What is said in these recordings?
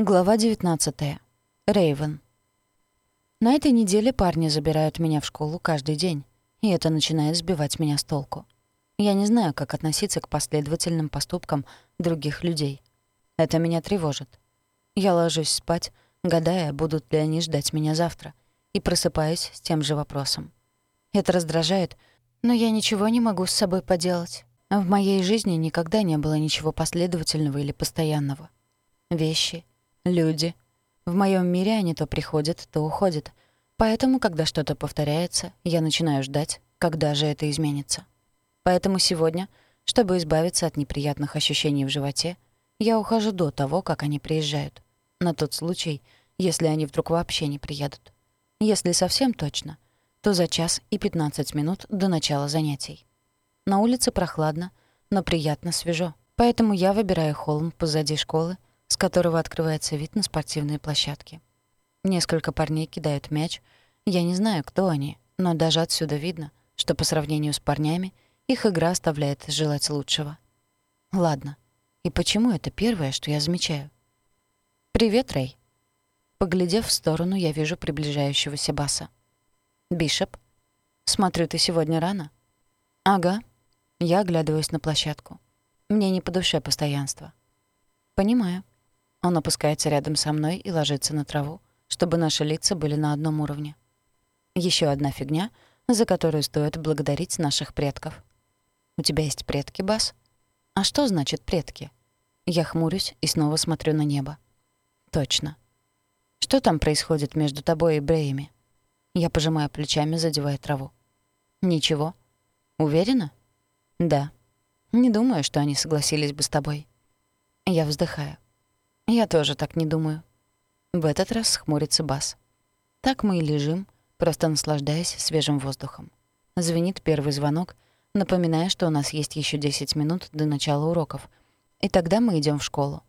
Глава 19. Рейвен. На этой неделе парни забирают меня в школу каждый день, и это начинает сбивать меня с толку. Я не знаю, как относиться к последовательным поступкам других людей. Это меня тревожит. Я ложусь спать, гадая, будут ли они ждать меня завтра, и просыпаюсь с тем же вопросом. Это раздражает, но я ничего не могу с собой поделать. В моей жизни никогда не было ничего последовательного или постоянного. Вещи — люди. В моем мире они то приходят, то уходят. Поэтому, когда что-то повторяется, я начинаю ждать, когда же это изменится. Поэтому сегодня, чтобы избавиться от неприятных ощущений в животе, я ухожу до того, как они приезжают. На тот случай, если они вдруг вообще не приедут. Если совсем точно, то за час и 15 минут до начала занятий. На улице прохладно, но приятно свежо. Поэтому я выбираю холм позади школы с которого открывается вид на спортивные площадки. Несколько парней кидают мяч. Я не знаю, кто они, но даже отсюда видно, что по сравнению с парнями их игра оставляет желать лучшего. Ладно. И почему это первое, что я замечаю? «Привет, Рэй». Поглядев в сторону, я вижу приближающегося Баса. «Бишоп, смотрю, ты сегодня рано?» «Ага». Я оглядываюсь на площадку. Мне не по душе постоянство. «Понимаю». Он опускается рядом со мной и ложится на траву, чтобы наши лица были на одном уровне. Еще одна фигня, за которую стоит благодарить наших предков. «У тебя есть предки, Бас?» «А что значит предки?» Я хмурюсь и снова смотрю на небо. «Точно. Что там происходит между тобой и Бреями?» Я пожимаю плечами, задевая траву. «Ничего. Уверена?» «Да. Не думаю, что они согласились бы с тобой». Я вздыхаю. Я тоже так не думаю. В этот раз хмурится Бас. Так мы и лежим, просто наслаждаясь свежим воздухом. Звенит первый звонок, напоминая, что у нас есть еще 10 минут до начала уроков. И тогда мы идем в школу.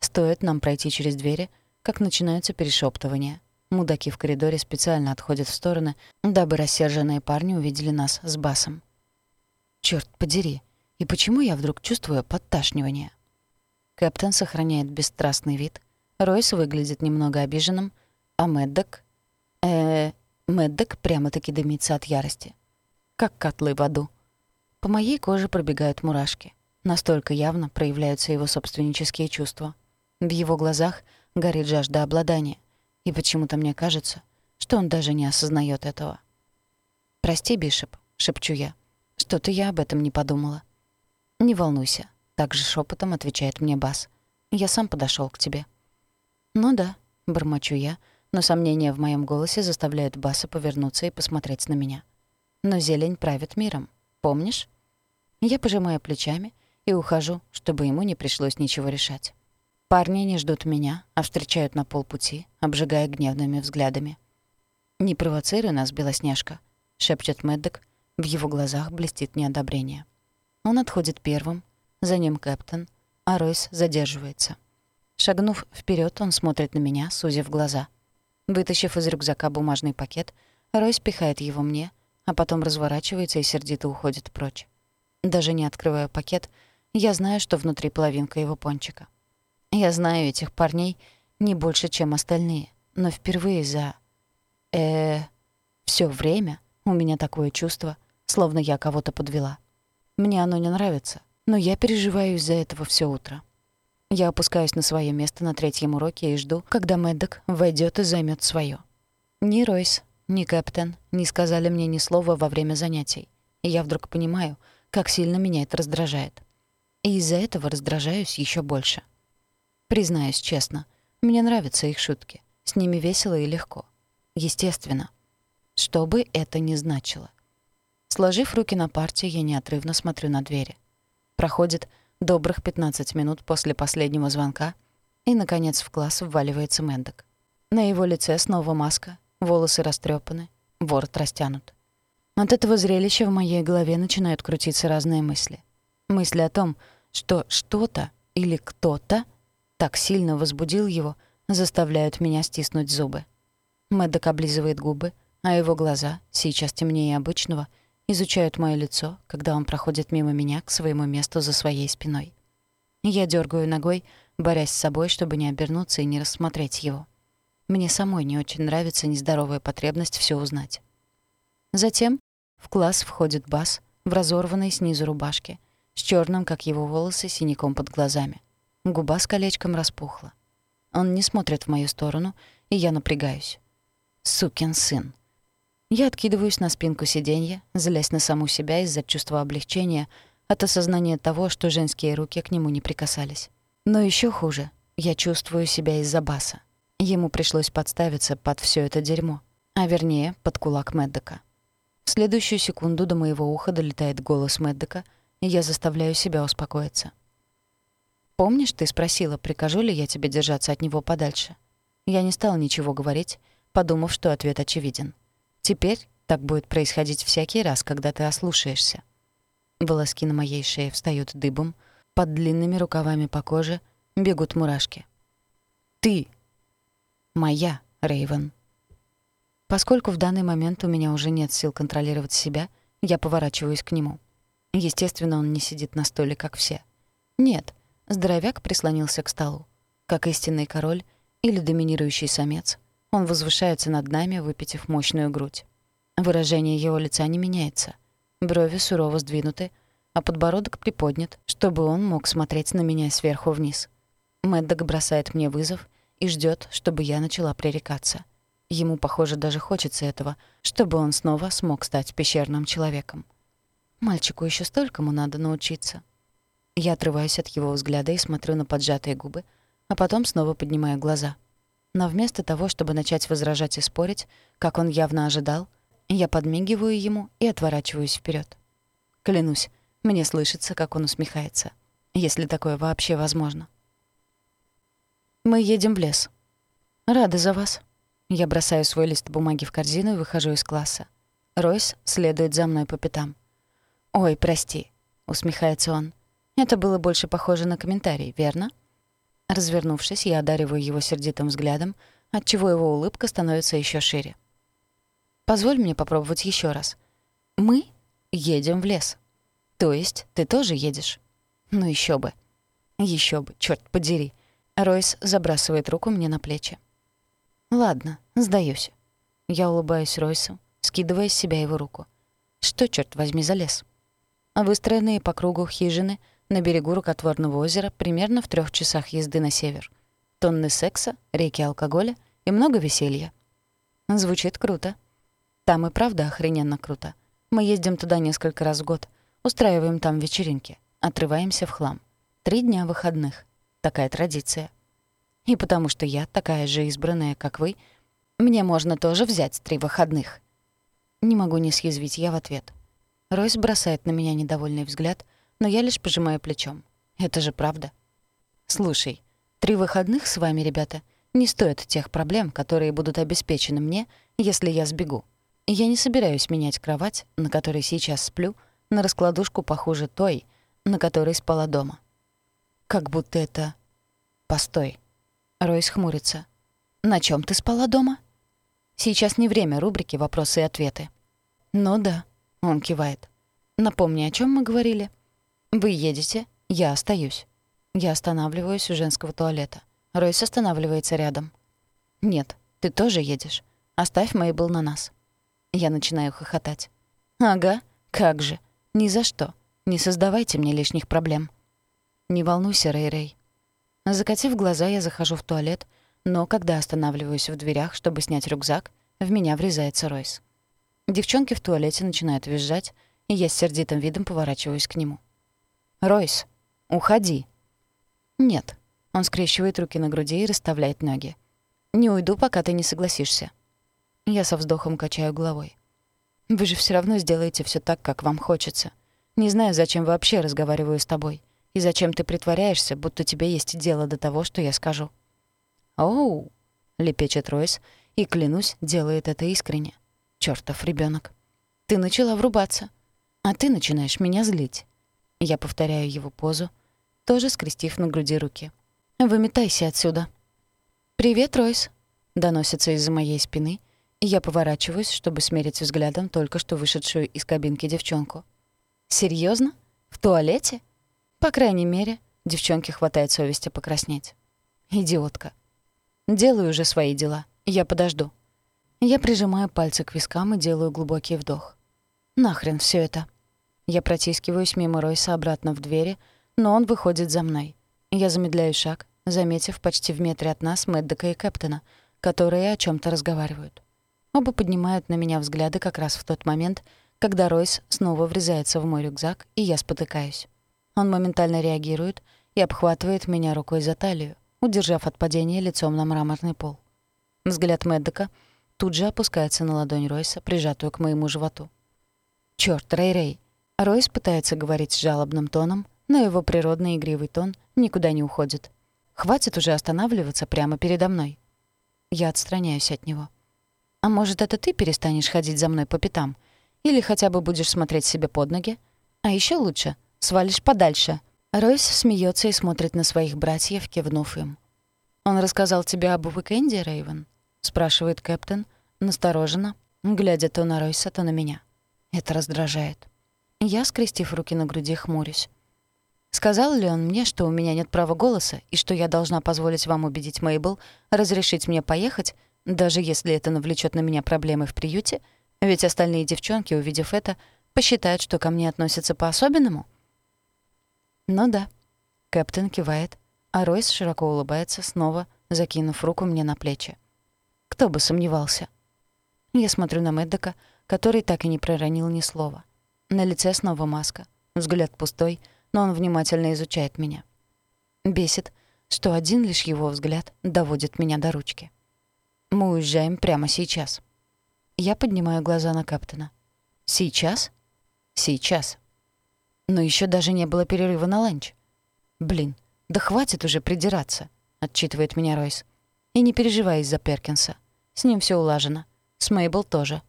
Стоит нам пройти через двери, как начинаются перешептывания. Мудаки в коридоре специально отходят в стороны, дабы рассерженные парни увидели нас с Басом. Черт подери, и почему я вдруг чувствую подташнивание? Кэптон сохраняет бесстрастный вид. Ройс выглядит немного обиженным, а Мэддок... э Мэддок прямо-таки дымится от ярости. Как котлы в аду. По моей коже пробегают мурашки. Настолько явно проявляются его собственнические чувства. В его глазах горит жажда обладания. И почему-то мне кажется, что он даже не осознает этого. «Прости, Бишоп», — шепчу я. «Что-то я об этом не подумала». «Не волнуйся, также шепотом отвечает мне Бас. «Я сам подошел к тебе». «Ну да», — бормочу я, но сомнения в моем голосе заставляют Баса повернуться и посмотреть на меня. «Но зелень правит миром, помнишь?» Я пожимаю плечами и ухожу, чтобы ему не пришлось ничего решать. Парни не ждут меня, а встречают на полпути, обжигая гневными взглядами. «Не провоцируй нас, Белоснежка», — шепчет Мэддок. В его глазах блестит неодобрение. Он отходит первым, за ним Кэптон, а Ройс задерживается. Шагнув вперед, он смотрит на меня, сузив глаза. Вытащив из рюкзака бумажный пакет, Ройс пихает его мне, а потом разворачивается и сердито уходит прочь. Даже не открывая пакет, я знаю, что внутри половинка его пончика. Я знаю этих парней не больше, чем остальные, но впервые за... э все время у меня такое чувство, словно я кого-то подвела. Мне оно не нравится, но я переживаю из-за этого все утро. Я опускаюсь на свое место на третьем уроке и жду, когда Мэддок войдет и займет свое. Ни Ройс, ни Кэптен не сказали мне ни слова во время занятий. И я вдруг понимаю, как сильно меня это раздражает. И из-за этого раздражаюсь еще больше. Признаюсь честно, мне нравятся их шутки. С ними весело и легко. Естественно. Что бы это ни значило. Сложив руки на парте, я неотрывно смотрю на двери. Проходит добрых 15 минут после последнего звонка, и, наконец, в класс вваливается Мэндок. На его лице снова маска, волосы растрепаны, ворот растянут. От этого зрелища в моей голове начинают крутиться разные мысли. Мысли о том, что что-то или кто-то так сильно возбудил его, заставляют меня стиснуть зубы. Мэддок облизывает губы, а его глаза, сейчас темнее обычного — изучают моё лицо, когда он проходит мимо меня к своему месту за своей спиной. Я дергаю ногой, борясь с собой, чтобы не обернуться и не рассмотреть его. Мне самой не очень нравится нездоровая потребность все узнать. Затем в класс входит Бас в разорванной снизу рубашке, с черным, как его волосы, синяком под глазами. Губа с колечком распухла. Он не смотрит в мою сторону, и я напрягаюсь. Сукин сын. Я откидываюсь на спинку сиденья, злясь на саму себя из-за чувства облегчения от осознания того, что женские руки к нему не прикасались. Но еще хуже, я чувствую себя из-за Баса. Ему пришлось подставиться под все это дерьмо, а вернее, под кулак Мэддека. В следующую секунду до моего уха долетает голос Мэддека, и я заставляю себя успокоиться. «Помнишь, ты спросила, прикажу ли я тебе держаться от него подальше?» Я не стал ничего говорить, подумав, что ответ очевиден. «Теперь так будет происходить всякий раз, когда ты ослушаешься». Волоски на моей шее встают дыбом, под длинными рукавами по коже бегут мурашки. «Ты!» моя, Рейвен. Поскольку в данный момент у меня уже нет сил контролировать себя, я поворачиваюсь к нему. Естественно, он не сидит на столе, как все. Нет, здоровяк прислонился к столу. Как истинный король или доминирующий самец, он возвышается над нами, выпитив мощную грудь. Выражение его лица не меняется. Брови сурово сдвинуты, а подбородок приподнят, чтобы он мог смотреть на меня сверху вниз. Мэддок бросает мне вызов — и ждет, чтобы я начала пререкаться. Ему, похоже, даже хочется этого, чтобы он снова смог стать пещерным человеком. Мальчику еще столькому надо научиться. Я отрываюсь от его взгляда и смотрю на поджатые губы, а потом снова поднимаю глаза. Но вместо того, чтобы начать возражать и спорить, как он явно ожидал, я подмигиваю ему и отворачиваюсь вперед. Клянусь, мне слышится, как он усмехается. Если такое вообще возможно. Мы едем в лес. Рада за вас. Я бросаю свой лист бумаги в корзину и выхожу из класса. Ройс следует за мной по пятам. «Ой, прости», — усмехается он. «Это было больше похоже на комментарий, верно?» Развернувшись, я одариваю его сердитым взглядом, отчего его улыбка становится еще шире. «Позволь мне попробовать еще раз. Мы едем в лес. То есть ты тоже едешь? Ну еще бы. Еще бы, черт подери. Ройс забрасывает руку мне на плечи. «Ладно, сдаюсь». Я улыбаюсь Ройсу, скидывая с себя его руку. «Что, черт возьми, за лес?» Выстроенные по кругу хижины на берегу рукотворного озера примерно в трех часах езды на север. Тонны секса, реки алкоголя и много веселья. Звучит круто. Там и правда охрененно круто. Мы ездим туда несколько раз в год, устраиваем там вечеринки, отрываемся в хлам. Три дня выходных. Такая традиция. И потому что я такая же избранная, как вы, мне можно тоже взять три выходных. Не могу не съязвить я в ответ. Ройс бросает на меня недовольный взгляд, но я лишь пожимаю плечом. Это же правда. Слушай, три выходных с вами, ребята, не стоят тех проблем, которые будут обеспечены мне, если я сбегу. Я не собираюсь менять кровать, на которой сейчас сплю, на раскладушку похуже той, на которой спала дома. Как будто это... Постой. Ройс хмурится. На чем ты спала дома? Сейчас не время рубрики «Вопросы и ответы». Ну да, он кивает. Напомни, о чем мы говорили? Вы едете, я остаюсь. Я останавливаюсь у женского туалета. Ройс останавливается рядом. Нет, ты тоже едешь. Оставь Мейбл на нас. Я начинаю хохотать. Ага, как же. Ни за что. Не создавайте мне лишних проблем. «Не волнуйся, Рэй-Рэй». Закатив глаза, я захожу в туалет, но когда останавливаюсь в дверях, чтобы снять рюкзак, в меня врезается Ройс. Девчонки в туалете начинают визжать, и я с сердитым видом поворачиваюсь к нему. «Ройс, уходи!» «Нет». Он скрещивает руки на груди и расставляет ноги. «Не уйду, пока ты не согласишься». Я со вздохом качаю головой. «Вы же все равно сделаете все так, как вам хочется. Не знаю, зачем вообще разговариваю с тобой. И зачем ты притворяешься, будто тебе есть дело до того, что я скажу?» «Оу!» — лепечет Ройс, и, клянусь, делает это искренне. «Чёртов ребёнок! Ты начала врубаться, а ты начинаешь меня злить». Я повторяю его позу, тоже скрестив на груди руки. «Выметайся отсюда!» «Привет, Ройс!» — доносится из-за моей спины, и я поворачиваюсь, чтобы смерить взглядом только что вышедшую из кабинки девчонку. «Серьёзно? В туалете?» По крайней мере, Девчонке хватает совести покраснеть. Идиотка. Делаю уже свои дела. Я подожду. Я прижимаю пальцы к вискам и делаю глубокий вдох. Нахрен все это. Я протискиваюсь мимо Ройса обратно в двери, но он выходит за мной. Я замедляю шаг, заметив почти в метре от нас Мэддека и Кэптона, которые о чем то разговаривают. Оба поднимают на меня взгляды как раз в тот момент, когда Ройс снова врезается в мой рюкзак, и я спотыкаюсь. Он моментально реагирует и обхватывает меня рукой за талию, удержав от падения лицом на мраморный пол. Взгляд Мэддека тут же опускается на ладонь Ройса, прижатую к моему животу. «Чёрт, Рэй-Рэй!» Ройс пытается говорить жалобным тоном, но его природный игривый тон никуда не уходит. «Хватит уже останавливаться прямо передо мной». Я отстраняюсь от него. «А может, это ты перестанешь ходить за мной по пятам? Или хотя бы будешь смотреть себе под ноги? А еще лучше, свалишь подальше». Ройс смеется и смотрит на своих братьев, кивнув им. «Он рассказал тебе об уикенде, Рэйвен?» — спрашивает Кэптен, настороженно, глядя то на Ройса, то на меня. Это раздражает. Я, скрестив руки на груди, хмурюсь. Сказал ли он мне, что у меня нет права голоса и что я должна позволить вам убедить Мейбл разрешить мне поехать, даже если это навлечет на меня проблемы в приюте? Ведь остальные девчонки, увидев это, посчитают, что ко мне относятся по-особенному? Ну да. Кэптен кивает, а Ройс широко улыбается, снова закинув руку мне на плечи. Кто бы сомневался. Я смотрю на Мэддека, который так и не проронил ни слова. На лице снова маска, взгляд пустой, но он внимательно изучает меня. Бесит, что один лишь его взгляд доводит меня до ручки. Мы уезжаем прямо сейчас. Я поднимаю глаза на Каптона. Сейчас? Сейчас. Но еще даже не было перерыва на ланч. Блин, да хватит уже придираться, отчитывает меня Ройс. И не переживай из-за Перкинса. С ним все улажено. С Мейбл тоже.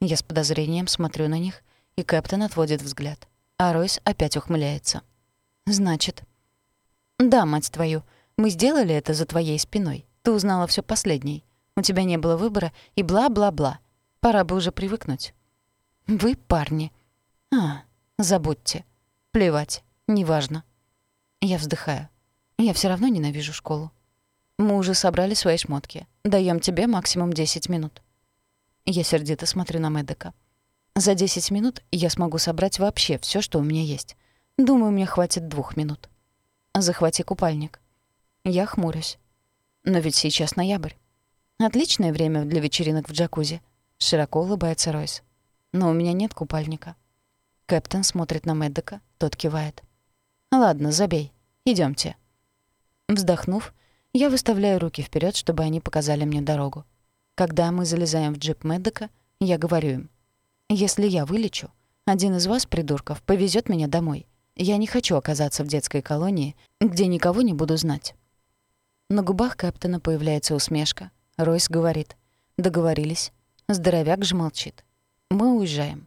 Я с подозрением смотрю на них, и Кэптон отводит взгляд. А Ройс опять ухмыляется. «Значит...» «Да, мать твою, мы сделали это за твоей спиной. Ты узнала все последней. У тебя не было выбора и бла-бла-бла. Пора бы уже привыкнуть». «Вы парни». «А, забудьте. Плевать, неважно». Я вздыхаю. Я все равно ненавижу школу. Мы уже собрали свои шмотки. Даем тебе максимум 10 минут. Я сердито смотрю на Мэддека. За 10 минут я смогу собрать вообще все, что у меня есть. Думаю, мне хватит двух минут. Захвати купальник. Я хмурюсь. Но ведь сейчас ноябрь. Отличное время для вечеринок в джакузи. Широко улыбается Ройс. Но у меня нет купальника. Кэптен смотрит на Мэддека, тот кивает. «Ладно, забей. Идёмте». Вздохнув, я выставляю руки вперед, чтобы они показали мне дорогу. Когда мы залезаем в джип Мэддека, я говорю им — если я вылечу, один из вас, придурков, повезет меня домой. Я не хочу оказаться в детской колонии, где никого не буду знать». На губах Кэптона появляется усмешка. Ройс говорит. «Договорились». Здоровяк же молчит. «Мы уезжаем».